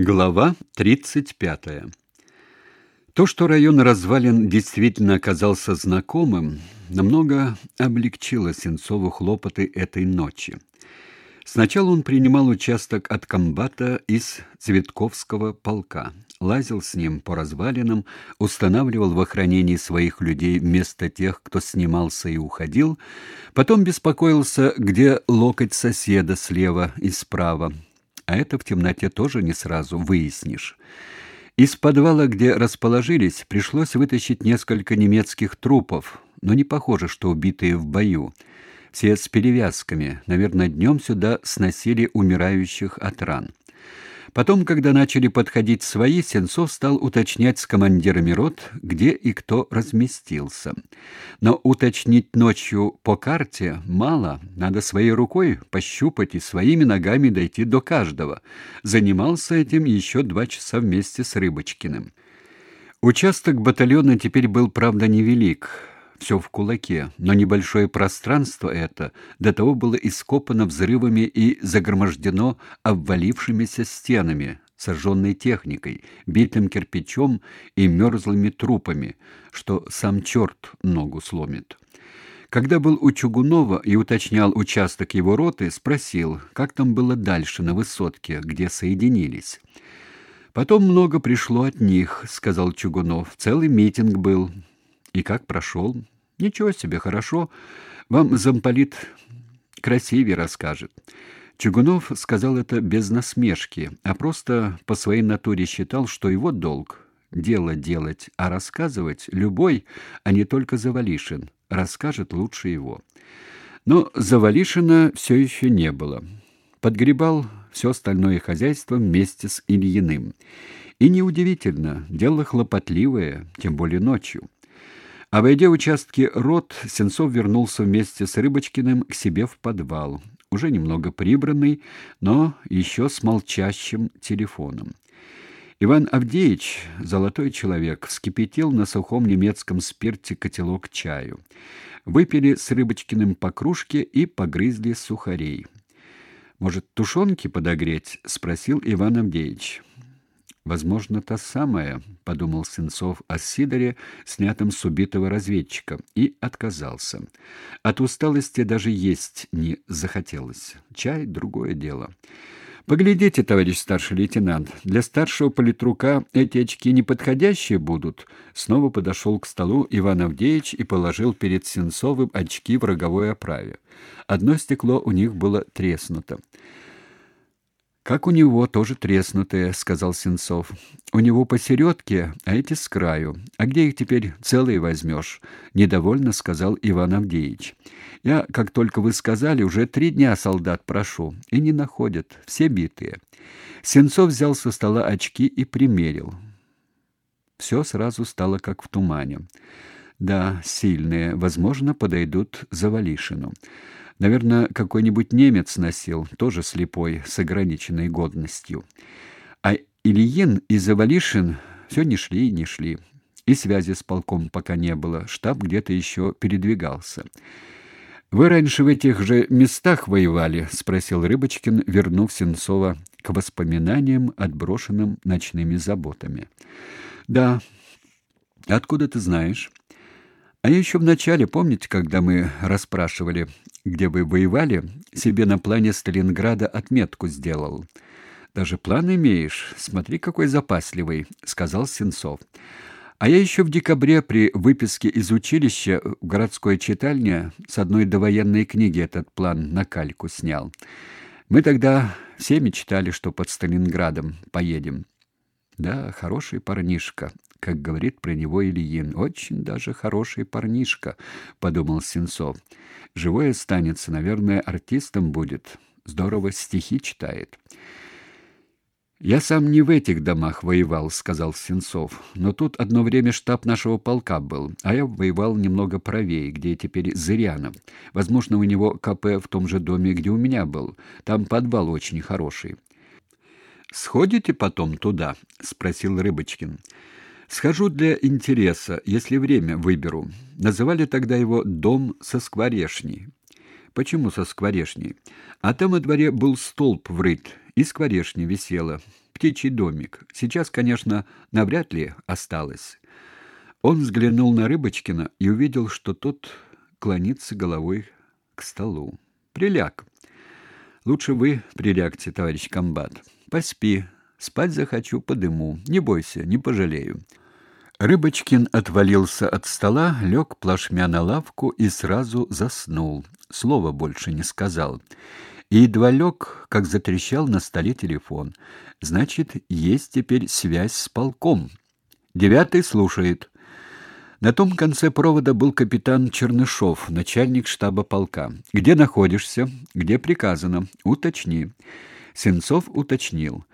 Глава 35. То, что район развалин действительно оказался знакомым, намного облегчило Сенцову хлопоты этой ночи. Сначала он принимал участок от комбата из Цветковского полка, лазил с ним по развалинам, устанавливал в охранении своих людей вместо тех, кто снимался и уходил, потом беспокоился, где локоть соседа слева и справа, а это в темноте тоже не сразу выяснишь. Из подвала, где расположились, пришлось вытащить несколько немецких трупов, но не похоже, что убитые в бою. Все с перевязками. Наверное, днем сюда сносили умирающих от ран. Потом, когда начали подходить свои, Сенцов стал уточнять с командирами рот, где и кто разместился. Но уточнить ночью по карте мало, надо своей рукой пощупать и своими ногами дойти до каждого. Занимался этим еще два часа вместе с Рыбочкиным. Участок батальона теперь был, правда, невелик все в кулаке, но небольшое пространство это до того было ископано взрывами и загромождено обвалившимися стенами, сожженной техникой, битым кирпичом и мерзлыми трупами, что сам черт ногу сломит. Когда был у Чугунова и уточнял участок его роты, спросил, как там было дальше на высотке, где соединились. Потом много пришло от них, сказал Чугунов. Целый митинг был. И как прошел? Ничего себе, хорошо. Вам замполит красивее расскажет. Чугунов сказал это без насмешки, а просто по своей натуре считал, что его долг дело делать, а рассказывать любой, а не только Завалишин, расскажет лучше его. Но Завалишина все еще не было. Подгребал все остальное хозяйство вместе с Ильиным. И неудивительно, дело хлопотливое, тем более ночью. Обойдя участки рот, Сенцов вернулся вместе с Рыбочкиным к себе в подвал, уже немного прибранный, но еще с молчащим телефоном. Иван Авдеевич, золотой человек, вскипятил на сухом немецком спирте котелок чаю. Выпили с Рыбочкиным по кружке и погрызли сухарей. «Может, тушенки подогреть?» — спросил Иван Авдеевич. Возможно, та самая, подумал Сенцов о Сидоре, снятом с убитого разведчика, и отказался. От усталости даже есть не захотелось. Чай другое дело. Поглядите, товарищ старший лейтенант, для старшего политрука эти очки неподходящие будут. Снова подошел к столу Иван Авдеевич и положил перед Сенцовым очки в роговой оправе. Одно стекло у них было треснуто. Как у него тоже треснутые, сказал Сенцов. У него посередке, а эти с краю. А где их теперь целые возьмешь?» — недовольно сказал Иван Авдеевич. Я, как только вы сказали, уже три дня солдат прошу, и не находят, все битые. Сенцов взял со стола очки и примерил. Все сразу стало как в тумане. Да, сильные, возможно, подойдут за Валишину. Наверное, какой-нибудь немец носил, тоже слепой, с ограниченной годностью. А Ильин и Завалишин все не шли и не шли. И связи с полком пока не было, штаб где-то еще передвигался. «Вы раньше в этих же местах воевали?» — спросил Рыбочкин, вернув Сенцова к воспоминаниям, отброшенным ночными заботами. «Да. Откуда ты знаешь?» А еще вначале, помните, когда мы расспрашивали, где вы воевали, себе на плане Сталинграда отметку сделал. Даже план имеешь. Смотри, какой запасливый, сказал Сенцов. А я еще в декабре при выписке из училища в городской читальне с одной довоенной книги этот план на кальку снял. Мы тогда все мечтали, что под Сталинградом поедем. Да, хороший парнишка, как говорит про него Ильин. Очень даже хороший парнишка, подумал Сенцов. Живой останется, наверное, артистом будет. Здорово стихи читает. Я сам не в этих домах воевал, сказал Сенцов. Но тут одно время штаб нашего полка был, а я воевал немного правее, где теперь Зырянов. Возможно, у него КП в том же доме, где у меня был. Там подвал очень хороший. Сходите потом туда, спросил Рыбочкин. Схожу для интереса, если время выберу. Называли тогда его дом со скворечней. Почему со скворешней? А там во дворе был столб врыт, и скворешня висела. Птичий домик. Сейчас, конечно, навряд ли осталось. Он взглянул на Рыбочкина и увидел, что тот клонится головой к столу. Приляг. Лучше вы прилягте, товарищ комбат. Поспи. Спать захочу по дыму. Не бойся, не пожалею. Рыбочкин отвалился от стола, лег плашмя на лавку и сразу заснул. Слова больше не сказал. И едва лег, как затрещал на столе телефон. Значит, есть теперь связь с полком. Девятый слушает. На том конце провода был капитан Чернышов, начальник штаба полка. «Где находишься? Где приказано? Уточни». Сенцов уточнил.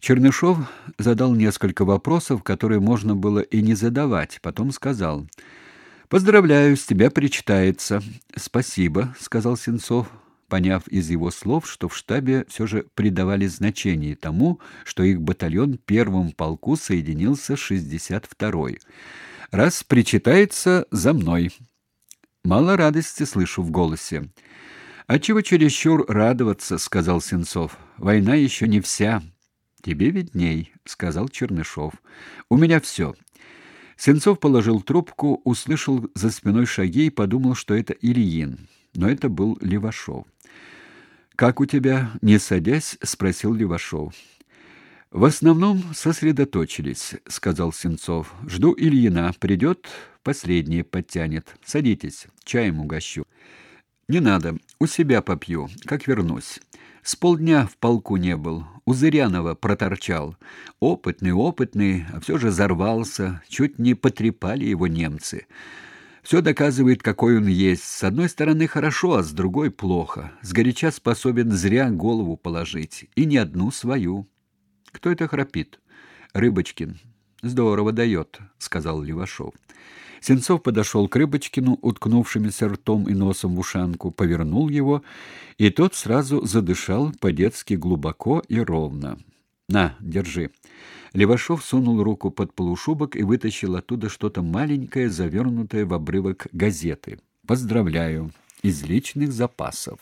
Чернышов задал несколько вопросов, которые можно было и не задавать, потом сказал: "Поздравляю, с тебя причитается". "Спасибо", сказал Сенцов, поняв из его слов, что в штабе все же придавали значение тому, что их батальон первым полку соединился с 62-й. "Раз причитается за мной". Мало радости слышу в голосе. «А чего чересчур радоваться?» — сказал Сенцов. «Война еще не вся». Тебе видней, сказал Чернышов. У меня все. Сенцов положил трубку, услышал за спиной шаги и подумал, что это Ильин, но это был Левашов. Как у тебя, не садясь, спросил Левашов. В основном сосредоточились, сказал Сенцов. Жду Ильина, придет, последнее подтянет. Садитесь, чаем угощу. Не надо, у себя попью, как вернусь. С полдня в полку не был, у Зырянова проторчал. Опытный, опытный, а все же взорвался, чуть не потрепали его немцы. Все доказывает, какой он есть. С одной стороны хорошо, а с другой плохо. Сгоряча способен зря голову положить, и не одну свою. Кто это храпит? Рыбочкин. Здорово дает», — сказал Левашов. Сенцов подошел к Рыбочкину, уткнувшимися ртом и носом в ушанку, повернул его, и тот сразу задышал по-детски глубоко и ровно. «На, держи». Левашов сунул руку под полушубок и вытащил оттуда что-то маленькое, завернутое в обрывок газеты. «Поздравляю! Из личных запасов».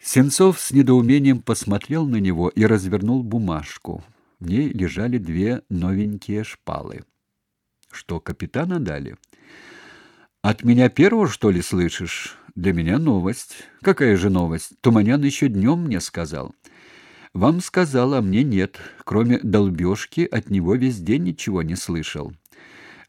Сенцов с недоумением посмотрел на него и развернул бумажку. В ней лежали две новенькие шпалы. Что, капитана дали? От меня первого, что ли, слышишь? Для меня новость. Какая же новость? Туманян еще днем мне сказал. Вам сказал, а мне нет. Кроме долбежки от него весь день ничего не слышал.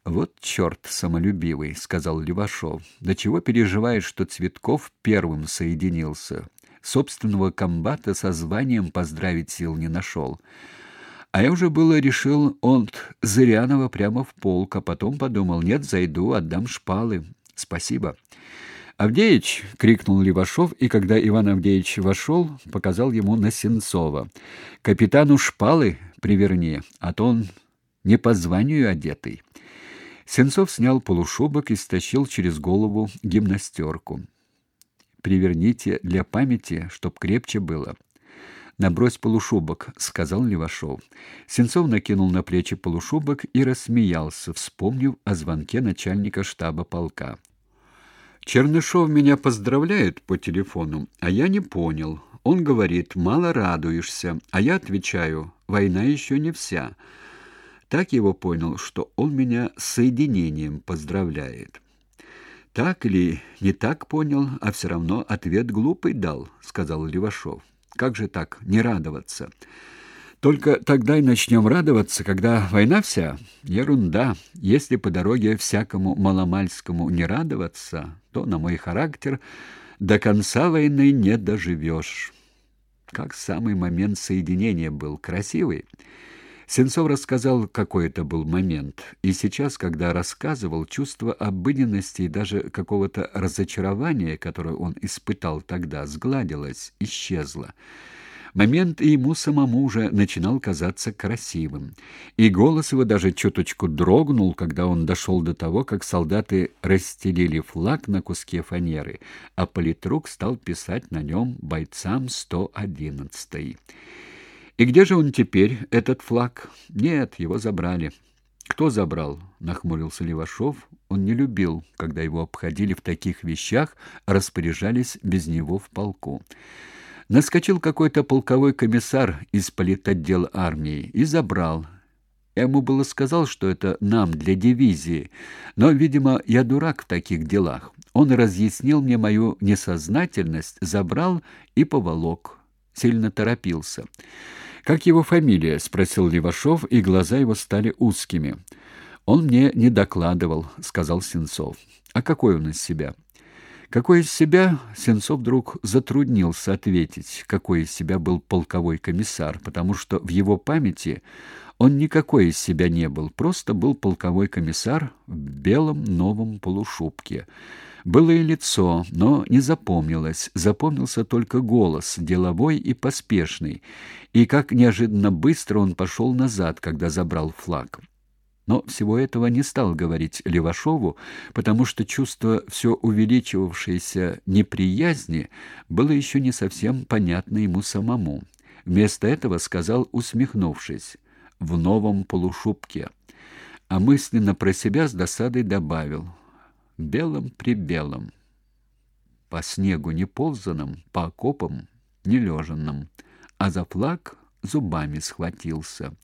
Вот черт самолюбивый, сказал Левашов. До чего переживает, что Цветков первым соединился. Собственного комбата со званием поздравить сил не нашел. А я уже было решил он Зырянова прямо в полк, а потом подумал: нет, зайду, отдам шпалы. Спасибо. Авдеич крикнул Левашов, и когда Иван Авдеич вошел, показал ему на Сенцова. Капитану шпалы приверни, а то он не по званию одетый. Сенцов снял полушубок и стащил через голову гимнастерку. Приверните для памяти, чтоб крепче было. Набрось полушубок, сказал Левашов. Сенцов накинул на плечи полушубок и рассмеялся, вспомнив о звонке начальника штаба полка. Чернышов меня поздравляет по телефону, а я не понял. Он говорит: "Мало радуешься", а я отвечаю: "Война еще не вся". Так его понял, что он меня соединением поздравляет. Так ли не так понял, а все равно ответ глупый дал, сказал Левашов. Как же так не радоваться? Только тогда и начнем радоваться, когда война вся ерунда. Если по дороге всякому маломальскому не радоваться, то на мой характер до конца войны не доживешь. Как самый момент соединения был красивый. Сенцов рассказал, какой это был момент, и сейчас, когда рассказывал, чувство обыденности и даже какого-то разочарования, которое он испытал тогда, сгладилось, исчезло. Момент и ему самому уже начинал казаться красивым. И голос его даже чуточку дрогнул, когда он дошел до того, как солдаты расстелили флаг на куске фанеры, а политрук стал писать на нем бойцам 111-й. И где же он теперь, этот флаг? Нет, его забрали. Кто забрал? нахмурился Левашов. Он не любил, когда его обходили в таких вещах, распоряжались без него в полку. Наскочил какой-то полковой комиссар из политотдела армии и забрал. Я ему было сказал, что это нам для дивизии, но, видимо, я дурак в таких делах. Он разъяснил мне мою несознательность, забрал и поволок. Сильно торопился. Как его фамилия, спросил Левашов, и глаза его стали узкими. Он мне не докладывал, сказал Сенцов. А какой он из себя? Какой из себя Сенцов вдруг затруднился ответить, какой из себя был полковой комиссар, потому что в его памяти он никакой из себя не был, просто был полковой комиссар в белом новом полушубке. Было и лицо, но не запомнилось, запомнился только голос, деловой и поспешный, и как неожиданно быстро он пошел назад, когда забрал флаг. Но всего этого не стал говорить Левашову, потому что чувство все увеличивавшейся неприязни было еще не совсем понятно ему самому. Вместо этого сказал, усмехнувшись, в новом полушубке, а мысленно про себя с досадой добавил белым при белом, по снегу не ползаном, по окопам не лежанном, а за флаг зубами схватился.